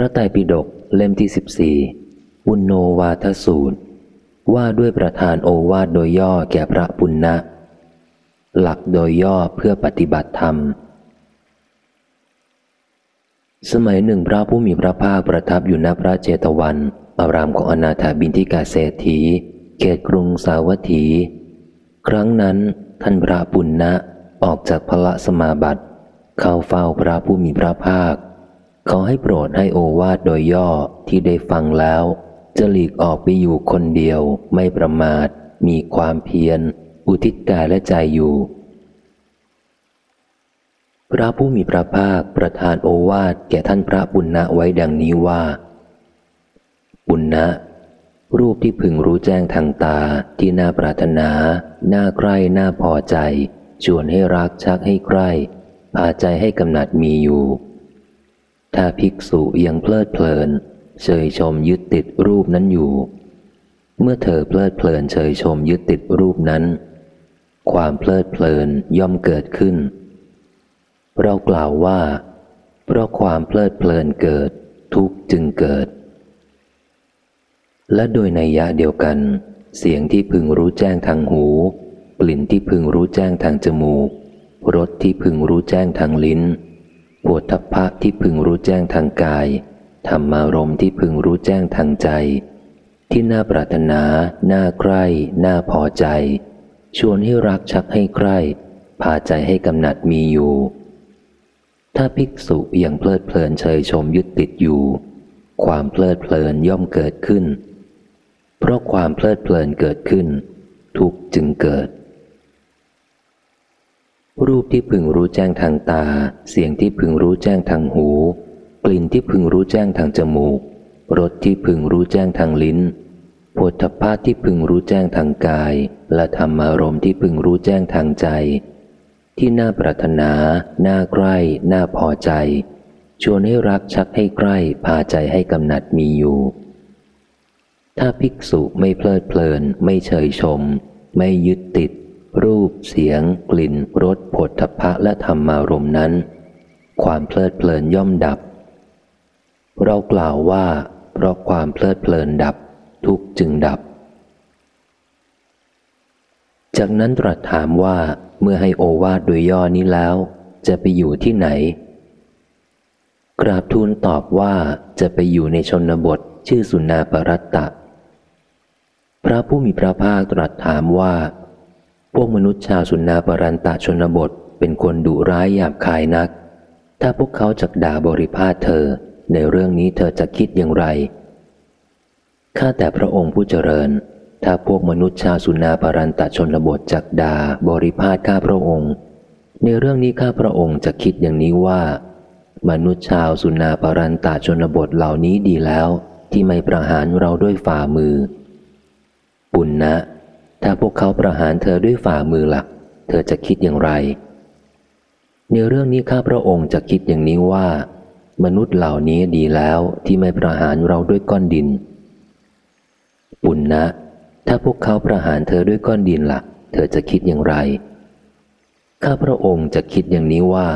ระไตรปิฎกเล่มที่สิบสี่บุญโนวาทสูตร ว่าด้วยประธานโอวาทโดยย่อแก่พระปุณณะหลักโดยย่อเพื่อปฏิบัติธรรม สมัยหนึ่งพระผู้มีพระภาคประทับอยู่ณพระเจตวัน อารามของอนาถาบินทิกาเศรษฐี เขตกรุงสาวัตถี ครั้งนั้นท่านพระปุณณะออกจากพระสมาบัติ เข้าเฝ้าพระผู้มีพระภาค ขอให้โปรดให้โอวาทโดยย่อที่ได้ฟังแล้ว จะหลีกออกไปอยู่คนเดียวไม่ประมาท มีความเพียร อุทิศกายและใจอยู่ พระผู้มีพระภาคประทานโอวาทแก่ท่านพระบุญณะไว้ดังนี้ว่าบุญณะรูปที่พึงรู้แจ้งทางตาที่น่าปรารถนา น่าใคร่น่าพอใจ ชวนให้รักชักให้ใคร่พาใจให้กำหนัดมีอยู่ ถ้าภิกษุยังเพลิดเพลินเชยชมยึดติดรูปนั้นอยู่ เมื่อเธอเพลิดเพลินเชยชมยึดติดรูปนั้น ความเพลิดเพลินย่อมเกิดขึ้น เรากล่าวว่า เพราะความเพลิดเพลินเกิด ทุกจึงเกิด และโดยในยะเดียวกัน เสียงที่พึงรู้แจ้งทางหู กลิ่นที่พึงรู้แจ้งทางจมูกรสที่พึงรู้แจ้งทางลิ้น ปวดทัพพะที่พึงรู้แจ้งทางกายธรรมารมที่พึงรู้แจ้งทางใจ ที่น่าปรารถนา น่าใคร่น่าพอใจ ชวนให้รักชักให้ใคร่พาใจให้กำหนัดมีอยู่ ถ้าภิกษุยังเพลิดเพลินเฉยชมยึดติดอยู่ ความเพลิดเพลินย่อมเกิดขึ้น เพราะความเพลิดเพลินเกิดขึ้น ทุกจึงเกิด รูปที่พึงรู้แจ้งทางตา เสียงที่พึงรู้แจ้งทางหู กลิ่นที่พึงรู้แจ้งทางจมูก รสที่พึงรู้แจ้งทางลิ้นโผฏฐพาที่พึงรู้แจ้งทางกาย และธรรมารมที่พึงรู้แจ้งทางใจ ที่น่าปรารถนา น่าใกล้ น่าพอใจ ชวนให้รักชักให้ใกล้ พาใจให้กำหนัดมีอยู่ ถ้าภิกษุไม่เพลิดเพลิน ไม่เฉยชม ไม่ยึดติด รูป เสียง กลิ่น รสผลทพะและธรรมารมนั้น ความเพลิดเพลินย่อมดับ เรากล่าวว่า เพราะความเพลิดเพลินดับ ทุกจึงดับ จากนั้นตรัสถามว่าเมื่อให้โอวาทโดยย่อนี้แล้ว จะไปอยู่ที่ไหน กราบทูลตอบว่าจะไปอยู่ในชนบทชื่อสุนาปรัตตะ พระผู้มีพระภาคตรัสถามว่า พวกมนุษย์ชาวสุนาปรันตะชนบทเป็นคนดุร้ายหยาบคายนัก ถ้าพวกเขาจักด่าบริพาทเธอ ในเรื่องนี้เธอจะคิดอย่างไร ข้าแต่พระองค์ผู้เจริญ ถ้าพวกมนุษย์ชาวสุนาปรันตะชนบทจักด่าบริพาทข้าพระองค์ ในเรื่องนี้ข้าพระองค์จะคิดอย่างนี้ว่า มนุษย์ชาวสุนาปรันตะชนบทเหล่านี้ดีแล้ว ที่ไม่ประหารเราด้วยฝ่ามือ ปุณณนะ ถ้าพวกเขาประหารเธอด้วยฝ่ามือหลัก เธอจะคิดอย่างไร ในเรื่องนี้ข้าพระองค์จะคิดอย่างนี้ว่า มนุษย์เหล่านี้ดีแล้วที่ไม่ประหารเราด้วยก้อนดิน ปุณณนะถ้าพวกเขาประหารเธอด้วยก้อนดินหลัก เธอจะคิดอย่างไร ข้าพระองค์จะคิดอย่างนี้ว่า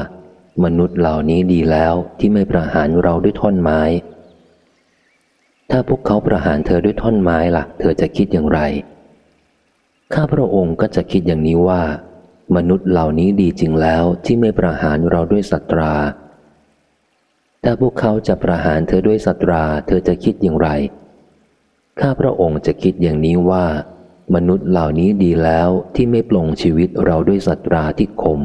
มนุษย์เหล่านี้ดีแล้วที่ไม่ประหารเราด้วยท่อนไม้ ถ้าพวกเขาประหารเธอด้วยท่อนไม้ละ่ะเธอจะคิดอย่างไร ข้าพระองค์ก็จะคิดอย่างนี้ว่า มนุษย์เหล่านี้ดีจริงแล้วที่ไม่ประหารเราด้วยสัตรา ถ้าพวกเขาจะประหารเธอด้วยสัตรา เธอจะคิดอย่างไร ข้าพระองค์จะคิดอย่างนี้ว่า มนุษย์เหล่านี้ดีแล้วที่ไม่ปลงชีวิตเราด้วยสัตราที่คม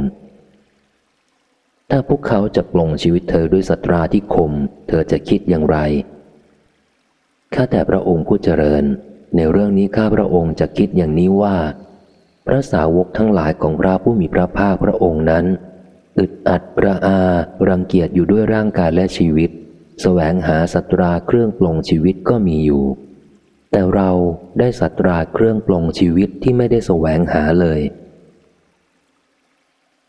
ถ้าพวกเขาจะปลงชีวิตเธอด้วยสัตราที่คม เธอจะคิดอย่างไร ข้าแต่พระองค์ผู้เจริญ ในเรื่องนี้ข้าพระองค์จะคิดอย่างนี้ว่า พระสาวกทั้งหลายของพระผู้มีพระภาคพระองค์นั้น อึดอัดประอา รังเกียจอยู่ด้วยร่างกายและชีวิตสแสวงหาสัตราเครื่องปลงชีวิตก็มีอยู่ แต่เราได้สัตราเครื่องปลงชีวิตที่ไม่ได้แสวงหาเลย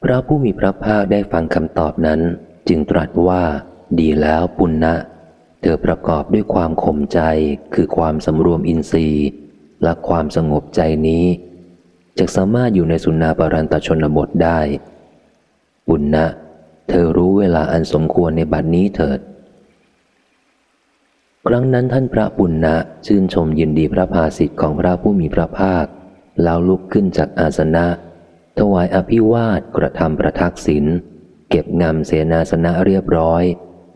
พระผู้มีพระภาคได้ฟังคำตอบนั้น จึงตรัสว่า ดีแล้วปุณณนะ เธอประกอบด้วยความข่มใจคือความสำรวมอินทรีย์และความสงบใจนี้จะสามารถอยู่ในสุนาปรันตชนบทได้ บุญนะ เธอรู้เวลาอันสมควรในบัดนี้เถิด ครั้งนั้นท่านพระปุณณะชื่นชมยินดีพระภาสิทธิ์ของพระผู้มีพระภาค แล้วลุกขึ้นจากอาสนะ ถวายอภิวาทกระทำประทักษิณเก็บงำเสนาสนะเรียบร้อย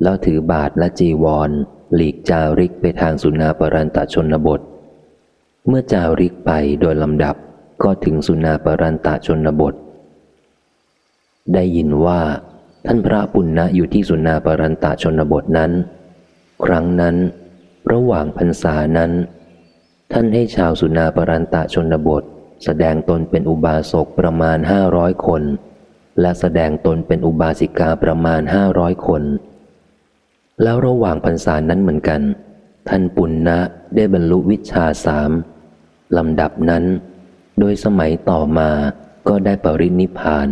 แล้วถือบาทและจีวร หลีกจาริกไปทางสุนาปรันตชนบท เมื่อจาริกไปโดยลำดับก็ถึงสุนาปรันตชนบท ได้ยินว่า ท่านพระปุณณะอยู่ที่สุนาปรันตชนบทนั้น ครั้งนั้น ระหว่างพรรษานั้น ท่านให้ชาวสุนาปรันตชนบท แสดงตนเป็นอุบาสกประมาณห้าร้อยคน และแสดงตนเป็นอุบาสิกาประมาณห้าร้อยคน แล้วระหว่างพรรษานั้นเหมือนกัน ท่านปุณณะได้บรรลุวิชาสามลำดับนั้น โดยสมัยต่อมาก็ได้ปรินิพาน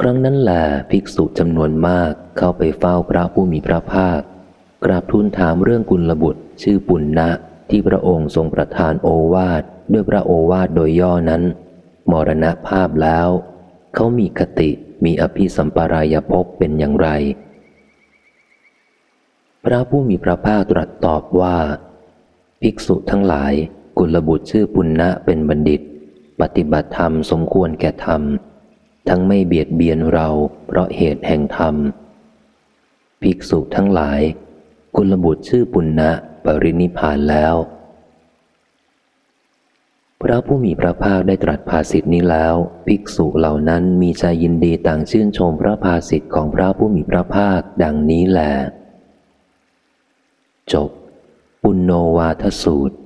ครั้งนั้นแหละภิกษุจำนวนมากเข้าไปเฝ้าพระผู้มีพระภาค กราบทูลถามเรื่องกุลบุตรชื่อปุณณะที่พระองค์ทรงประทานโอวาทด้วยพระโอวาทโดยย่อนั้น มรณภาพแล้ว เขามีคติมีอภิสัมปรายภพเป็นอย่างไร พระผู้มีพระภาคตรัสตอบว่า ภิกษุทั้งหลายกุลบุตรชื่อปุณณะเป็นบัณฑิต ปฏิบัติธรรมสมควรแก่ธรรม ทั้งไม่เบียดเบียนเราเพราะเหตุแห่งธรรม ภิกษุทั้งหลาย กุลบุตรชื่อปุณณะปรินิพานแล้ว พระผู้มีพระภาคได้ตรัสภาสิทธินี้แล้ว ภิกษุเหล่านั้นมีใจยินดีต่างชื่นชมพระภาสิทธิ์ของพระผู้มีพระภาคดังนี้แหละจบ ปุณโนวาทสูตร